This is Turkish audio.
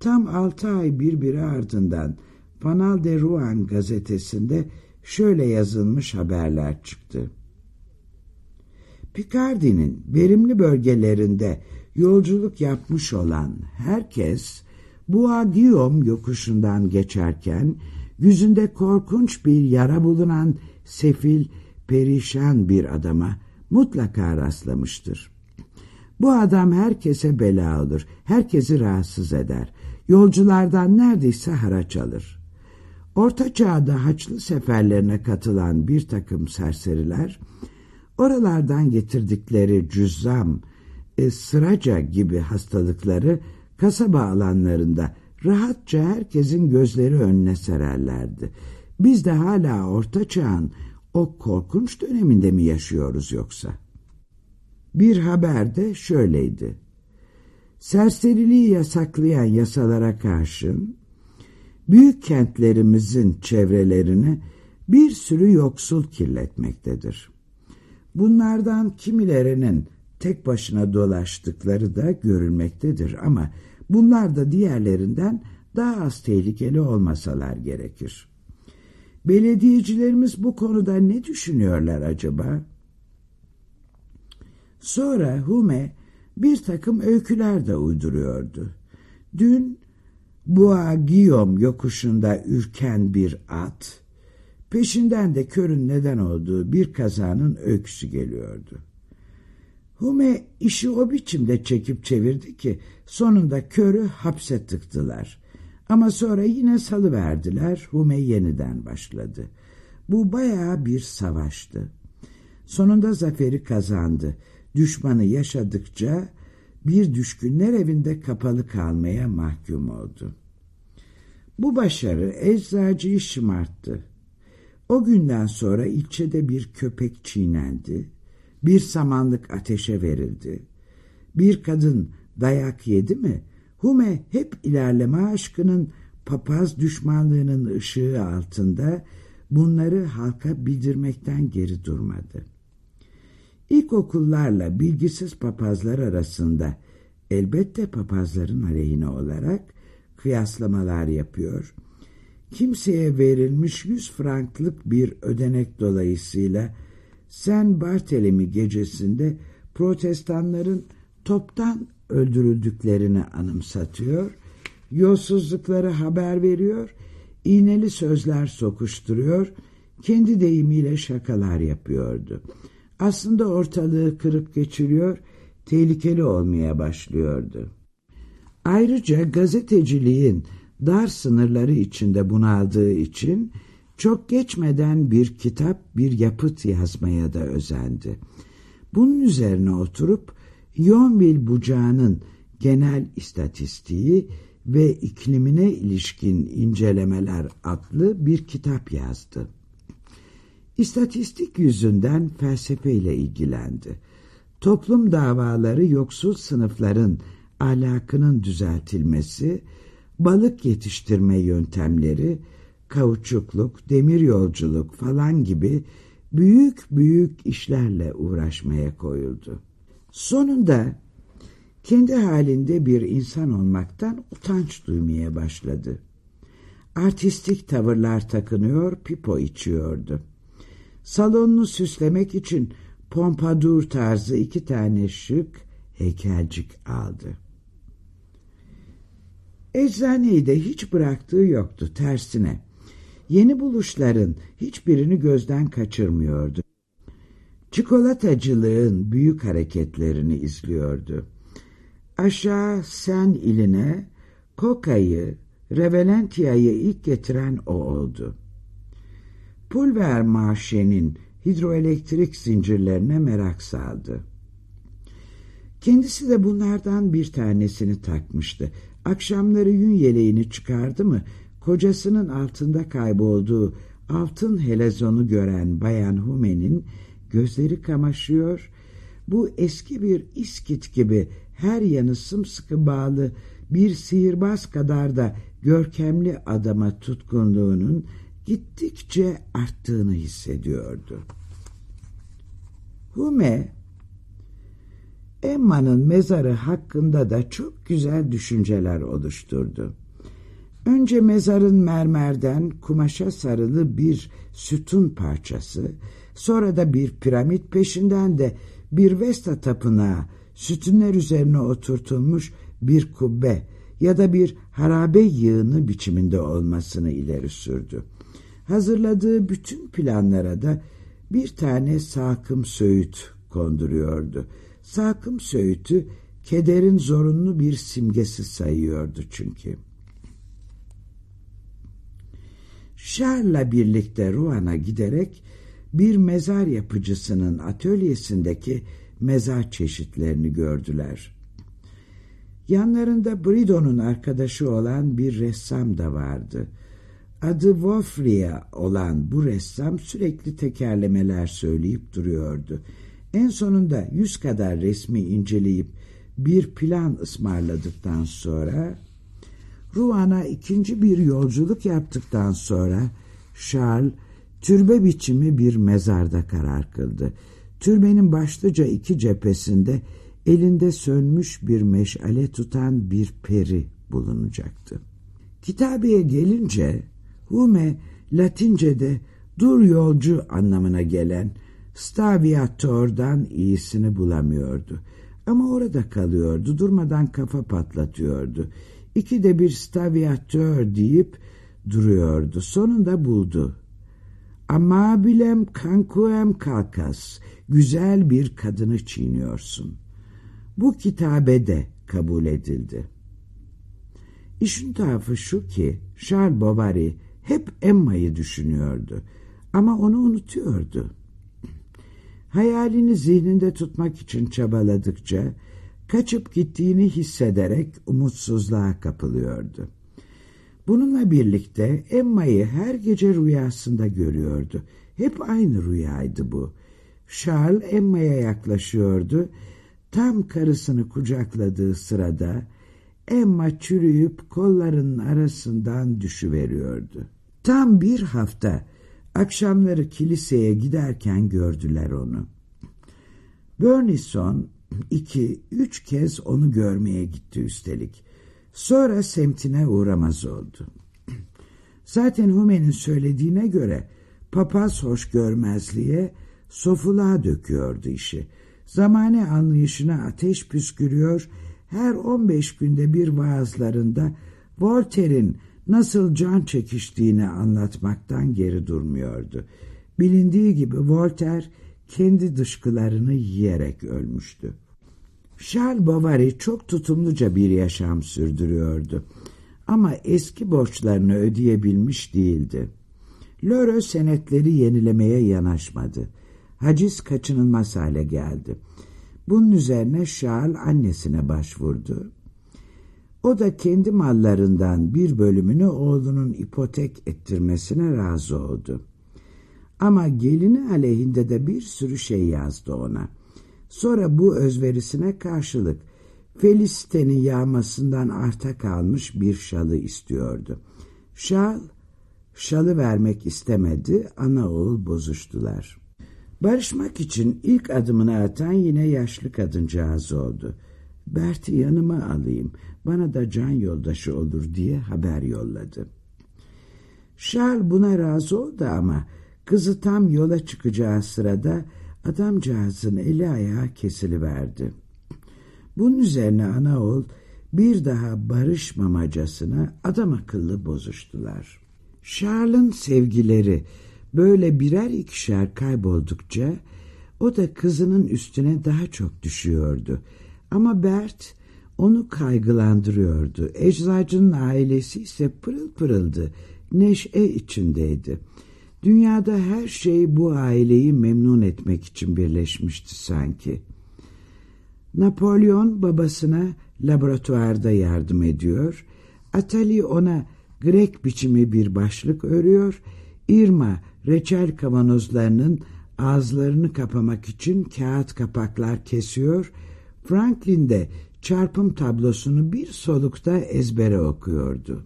tam altı ay birbiri ardından Fanal de Rouen gazetesinde şöyle yazılmış haberler çıktı. Picardy'nin verimli bölgelerinde yolculuk yapmış olan herkes Bois Guillaume yokuşundan geçerken yüzünde korkunç bir yara bulunan sefil, perişan bir adama mutlaka rastlamıştır. Bu adam herkese bela olur, herkesi rahatsız eder. Yolculardan neredeyse haraç alır. Orta çağda haçlı seferlerine katılan bir takım serseriler, oralardan getirdikleri cüzzam, e, sıraca gibi hastalıkları kasaba alanlarında rahatça herkesin gözleri önüne sererlerdi. Biz de hala orta çağın o korkunç döneminde mi yaşıyoruz yoksa? Bir haber de şöyleydi. Serseriliği yasaklayan yasalara karşın büyük kentlerimizin çevrelerini bir sürü yoksul kirletmektedir. Bunlardan kimilerinin tek başına dolaştıkları da görülmektedir ama bunlar da diğerlerinden daha az tehlikeli olmasalar gerekir. Belediyecilerimiz bu konuda ne düşünüyorlar acaba? Sonra Hume bir takım öyküler de uyduruyordu. Dün Bois Guillaume yokuşunda ürken bir at, peşinden de körün neden olduğu bir kazanın öyküsü geliyordu. Hume işi o biçimde çekip çevirdi ki sonunda körü hapse tıktılar. Ama sonra yine salıverdiler, Hume yeniden başladı. Bu bayağı bir savaştı. Sonunda zaferi kazandı. Düşmanı yaşadıkça bir düşkünler evinde kapalı kalmaya mahkum oldu. Bu başarı eczacıyı şımarttı. O günden sonra ilçede bir köpek çiğnendi, bir samanlık ateşe verildi. Bir kadın dayak yedi mi, Hume hep ilerleme aşkının papaz düşmanlığının ışığı altında bunları halka bildirmekten geri durmadı. İlkokullarla bilgisiz papazlar arasında elbette papazların aleyhine olarak kıyaslamalar yapıyor. Kimseye verilmiş yüz franklık bir ödenek dolayısıyla Sen Bartelemi gecesinde protestanların toptan öldürüldüklerini anımsatıyor, yolsuzlukları haber veriyor, iğneli sözler sokuşturuyor, kendi deyimiyle şakalar yapıyordu. Aslında ortalığı kırıp geçiriyor, tehlikeli olmaya başlıyordu. Ayrıca gazeteciliğin dar sınırları içinde bunaldığı için çok geçmeden bir kitap, bir yapıt yazmaya da özendi. Bunun üzerine oturup Yonville bucağının genel istatistiği ve iklimine ilişkin incelemeler adlı bir kitap yazdı. İstatistik yüzünden felsefeyle ilgilendi. Toplum davaları yoksul sınıfların ahlakının düzeltilmesi, balık yetiştirme yöntemleri, kauçukluk, demiryolculuk falan gibi büyük büyük işlerle uğraşmaya koyuldu. Sonunda kendi halinde bir insan olmaktan utanç duymaya başladı. Artistik tavırlar takınıyor, pipo içiyordu. Salonunu süslemek için pompadur tarzı iki tane şık heykelcik aldı. Eczaneyi de hiç bıraktığı yoktu tersine. Yeni buluşların hiçbirini gözden kaçırmıyordu. Çikolatacılığın büyük hareketlerini izliyordu. Aşağı Sen iline Koka'yı, Revelentia'yı ilk getiren o oldu. Pulver Marşe'nin hidroelektrik zincirlerine merak saldı. Kendisi de bunlardan bir tanesini takmıştı. Akşamları yün yeleğini çıkardı mı, kocasının altında kaybolduğu altın helezonu gören Bayan Hume'nin gözleri kamaşıyor, bu eski bir iskit gibi her yanı sımsıkı bağlı bir sihirbaz kadar da görkemli adama tutkunluğunun gittikçe arttığını hissediyordu. Hume Emma'nın mezarı hakkında da çok güzel düşünceler oluşturdu. Önce mezarın mermerden kumaşa sarılı bir sütun parçası, sonra da bir piramit peşinden de bir Vesta tapınağı, sütunlar üzerine oturtulmuş bir kubbe ya da bir harabe yığını biçiminde olmasını ileri sürdü. Hazırladığı bütün planlara da bir tane sakım söğüt konduruyordu. Sakım söğütü kederin zorunlu bir simgesi sayıyordu çünkü. Charles'la birlikte Rouen giderek bir mezar yapıcısının atölyesindeki mezar çeşitlerini gördüler. Yanlarında Bridon'un arkadaşı olan bir ressam da vardı. Adı Wolfria olan bu ressam sürekli tekerlemeler söyleyip duruyordu. En sonunda yüz kadar resmi inceleyip bir plan ısmarladıktan sonra Ruan'a ikinci bir yolculuk yaptıktan sonra Charles türbe biçimi bir mezarda karar kıldı. Türbenin başlıca iki cephesinde elinde sönmüş bir meşale tutan bir peri bulunacaktı. Kitabeye gelince Hume Latince'de dur yolcu anlamına gelen staviator'dan iyisini bulamıyordu. Ama orada kalıyordu, durmadan kafa patlatıyordu. İki de bir staviatör deyip duruyordu. Sonunda buldu. Amabilem kankuem kalkas, güzel bir kadını çiğniyorsun. Bu kitabe de kabul edildi. İşin tarafı şu ki, Charles Bovary hep Emma'yı düşünüyordu. Ama onu unutuyordu. Hayalini zihninde tutmak için çabaladıkça, kaçıp gittiğini hissederek umutsuzluğa kapılıyordu. Bununla birlikte Emma'yı her gece rüyasında görüyordu. Hep aynı rüyaydı bu. Charles Emma'ya yaklaşıyordu. Tam karısını kucakladığı sırada Emma çürüyüp kollarının arasından düşüveriyordu. Tam bir hafta akşamları kiliseye giderken gördüler onu. Burnison iki, üç kez onu görmeye gitti üstelik. Sonra semtine uğramaz oldu. Zaten Hume'nin söylediğine göre papaz hoş görmezliğe sofuluğa döküyordu işi. Zamane anlayışına ateş püskürüyor, her 15 günde bir vaazlarında Voltaire'in nasıl can çekiştiğini anlatmaktan geri durmuyordu. Bilindiği gibi Voltaire kendi dışkılarını yiyerek ölmüştü. Charles Bovary çok tutumluca bir yaşam sürdürüyordu. Ama eski borçlarını ödeyebilmiş değildi. Lörö senetleri yenilemeye yanaşmadı. Haciz kaçınılmaz hale geldi. Bunun üzerine Charles annesine başvurdu. O da kendi mallarından bir bölümünü oğlunun ipotek ettirmesine razı oldu. Ama gelini aleyhinde de bir sürü şey yazdı ona. Sonra bu özverisine karşılık Feliste'nin yağmasından arta kalmış bir şalı istiyordu. Şal, şalı vermek istemedi, ana oğul bozuştular. Barışmak için ilk adımını atan yine yaşlı kadıncağız oldu. Bert'i yanıma alayım, bana da can yoldaşı olur diye haber yolladı. Charles buna razı oldu ama kızı tam yola çıkacağı sırada adamcağızın eli ayağı kesiliverdi. Bunun üzerine ana oğul bir daha barışmamacasına adam akıllı bozuştular. Charles'ın sevgileri böyle birer ikişer kayboldukça o da kızının üstüne daha çok düşüyordu. Ama Bert onu kaygılandırıyordu. Eczacının ailesi ise pırıl pırıldı, neşe içindeydi. Dünyada her şey bu aileyi memnun etmek için birleşmişti sanki. Napolyon babasına laboratuvarda yardım ediyor, Atali ona Grek biçimi bir başlık örüyor, Irma reçel kavanozlarının ağızlarını kapamak için kağıt kapaklar kesiyor, Franklin de çarpım tablosunu bir solukta ezbere okuyordu.